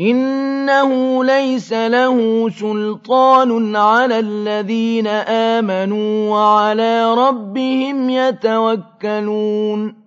إِنَّهُ لَيْسَ لَهُ سُلْطَانٌ عَلَى الَّذِينَ آمَنُوا وَعَلَىٰ رَبِّهِمْ يَتَوَكَّلُونَ